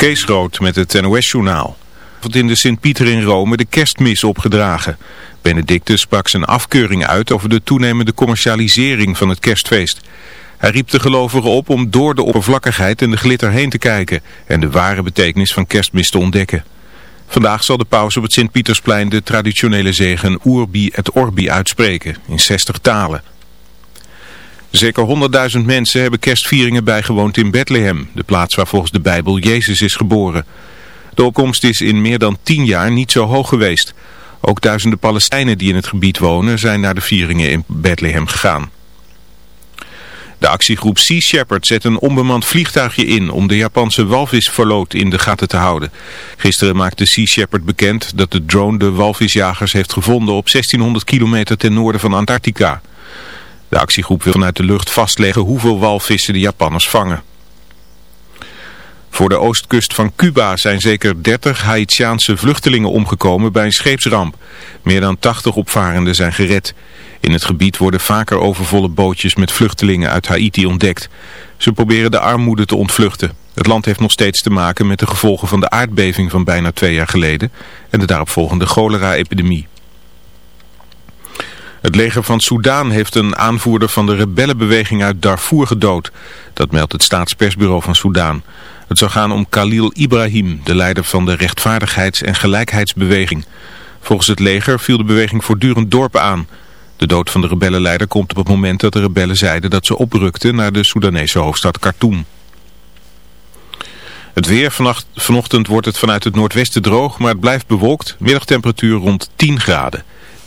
Kees Rood met het NOS-journaal. in de Sint-Pieter in Rome de kerstmis opgedragen. Benedictus sprak zijn afkeuring uit over de toenemende commercialisering van het kerstfeest. Hij riep de gelovigen op om door de oppervlakkigheid en de glitter heen te kijken en de ware betekenis van kerstmis te ontdekken. Vandaag zal de paus op het Sint-Pietersplein de traditionele zegen Urbi et Orbi uitspreken in 60 talen. Zeker 100.000 mensen hebben kerstvieringen bijgewoond in Bethlehem, de plaats waar volgens de Bijbel Jezus is geboren. De opkomst is in meer dan 10 jaar niet zo hoog geweest. Ook duizenden Palestijnen die in het gebied wonen zijn naar de vieringen in Bethlehem gegaan. De actiegroep Sea Shepherd zet een onbemand vliegtuigje in om de Japanse walvisverloot in de gaten te houden. Gisteren maakte Sea Shepherd bekend dat de drone de walvisjagers heeft gevonden op 1600 kilometer ten noorden van Antarctica. De actiegroep wil vanuit de lucht vastleggen hoeveel walvissen de Japanners vangen. Voor de oostkust van Cuba zijn zeker 30 Haitiaanse vluchtelingen omgekomen bij een scheepsramp. Meer dan 80 opvarenden zijn gered. In het gebied worden vaker overvolle bootjes met vluchtelingen uit Haiti ontdekt. Ze proberen de armoede te ontvluchten. Het land heeft nog steeds te maken met de gevolgen van de aardbeving van bijna twee jaar geleden en de daaropvolgende cholera-epidemie. Het leger van Soudaan heeft een aanvoerder van de rebellenbeweging uit Darfur gedood. Dat meldt het staatspersbureau van Soudaan. Het zou gaan om Khalil Ibrahim, de leider van de rechtvaardigheids- en gelijkheidsbeweging. Volgens het leger viel de beweging voortdurend dorpen aan. De dood van de rebellenleider komt op het moment dat de rebellen zeiden dat ze oprukten naar de Soedanese hoofdstad Khartoum. Het weer, vanochtend wordt het vanuit het noordwesten droog, maar het blijft bewolkt. Middagtemperatuur rond 10 graden.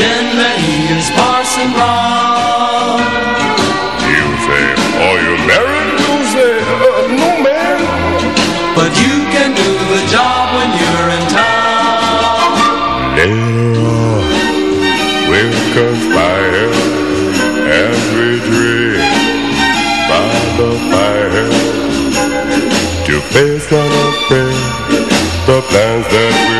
Virginia, Parson Brown. You say, are you married? No, man. But you can do the job when you're in town. We'll conspire we dream by the fire to face the plans that we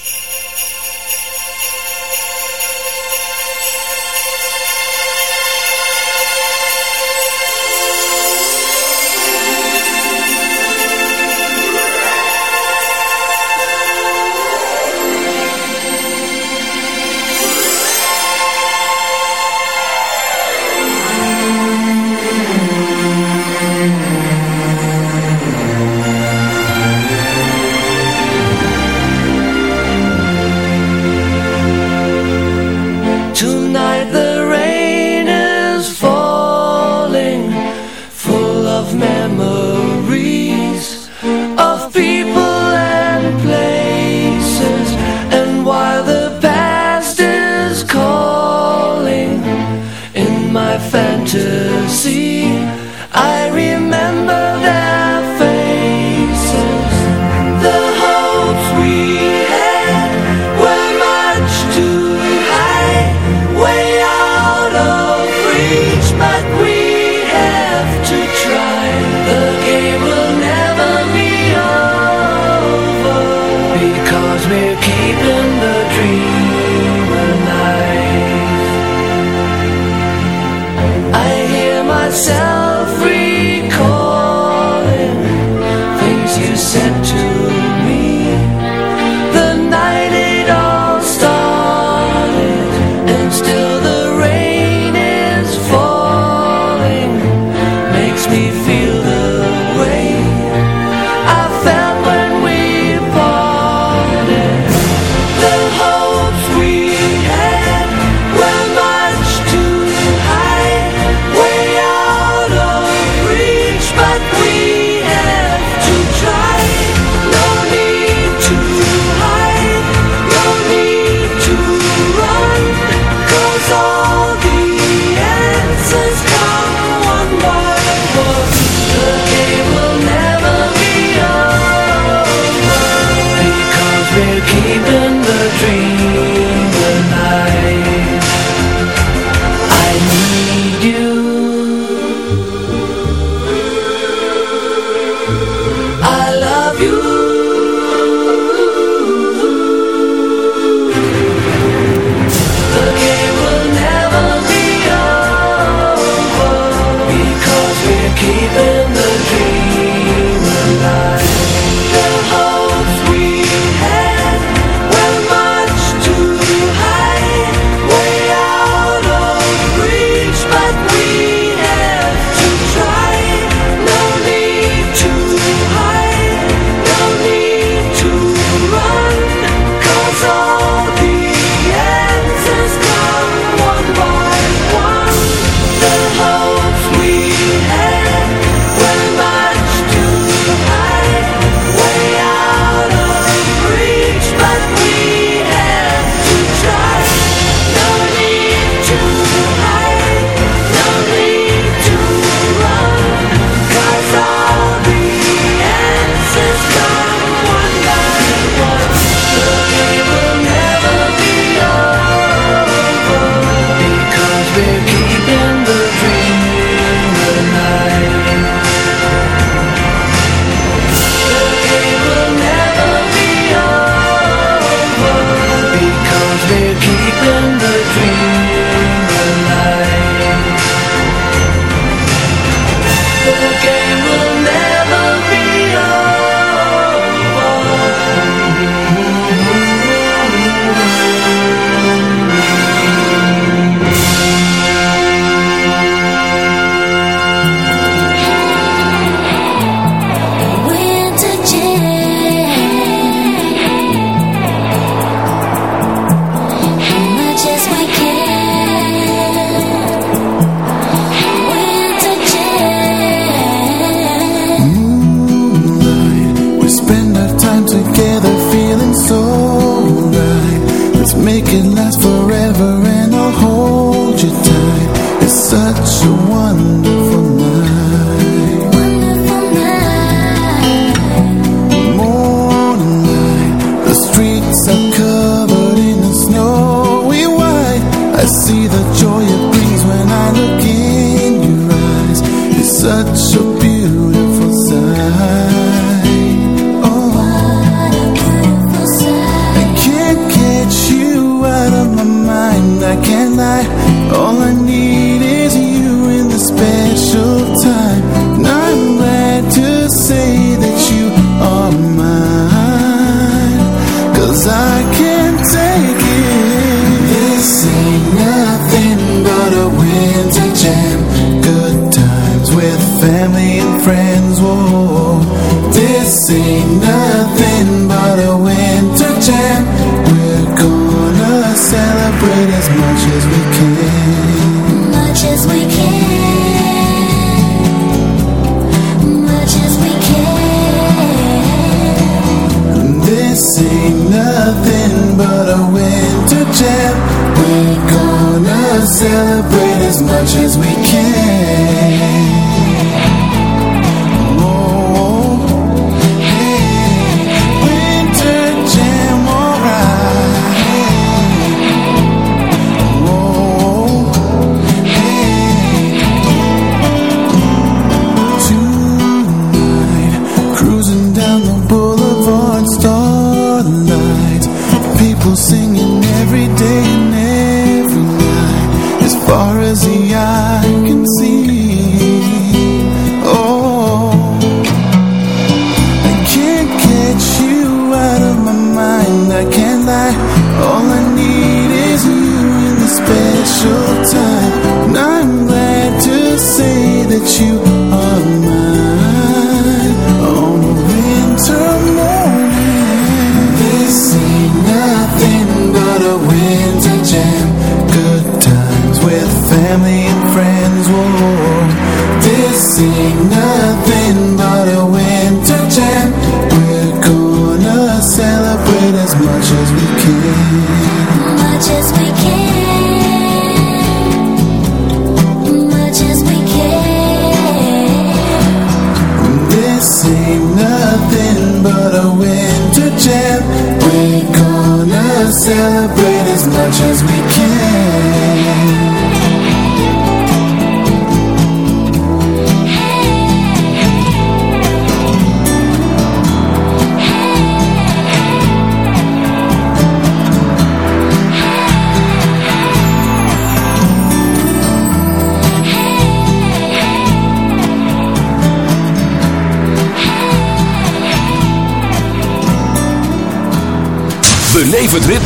see the joy it brings when I look in your eyes. It's such a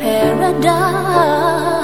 paradise.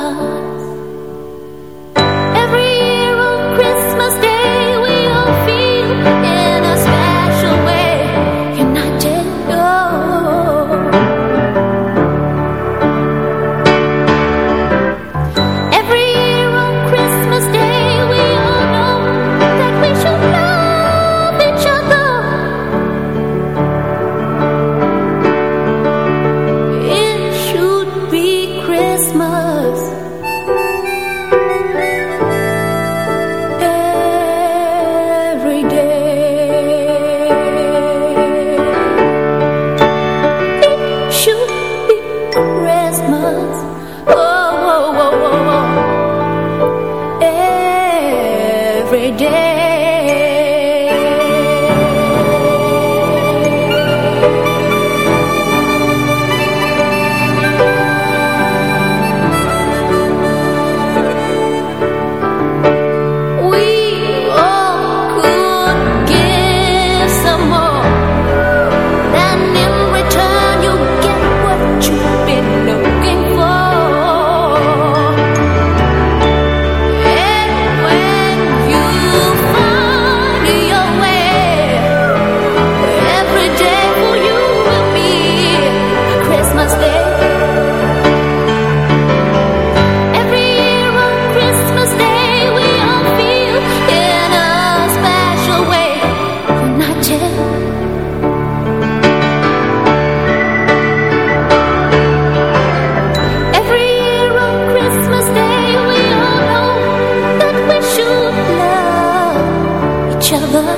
together.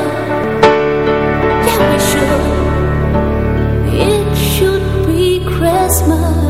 Yeah, we should. It should be Christmas.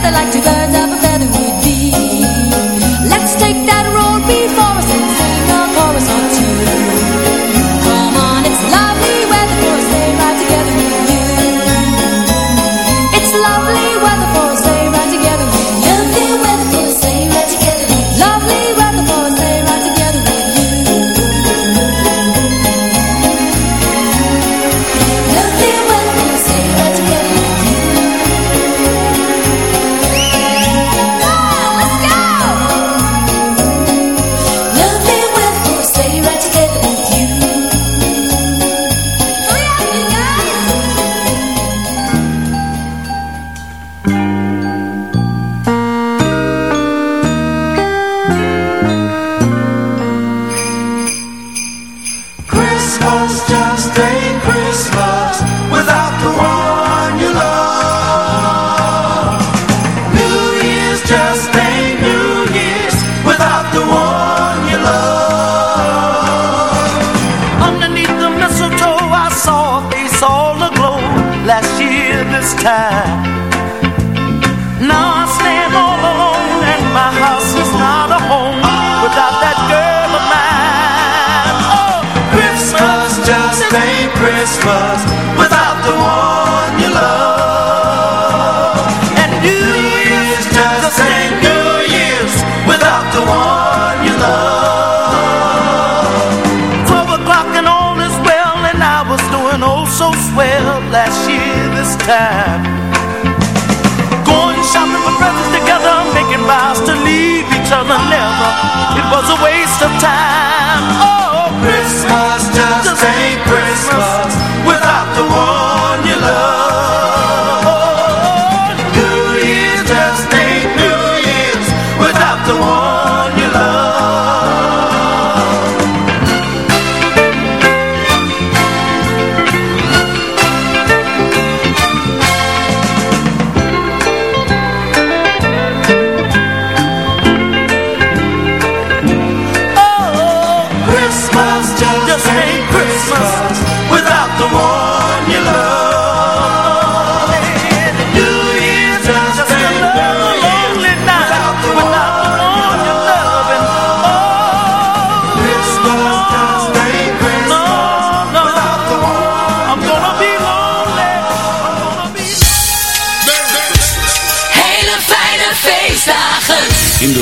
feather like two birds of a feather.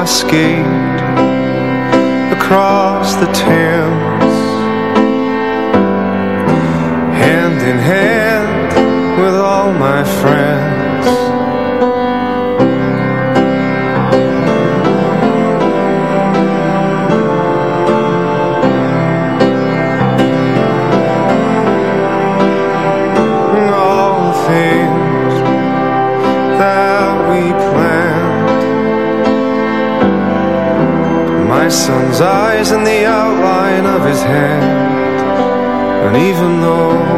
I skate across the town. hand. And even though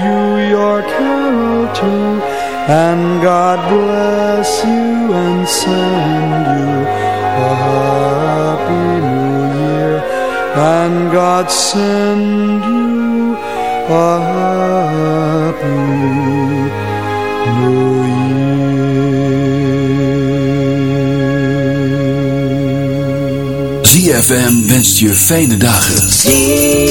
your carol too. And God bless you and send you a happy new year. And God send you a happy new ZFM wenst je fijne dagen.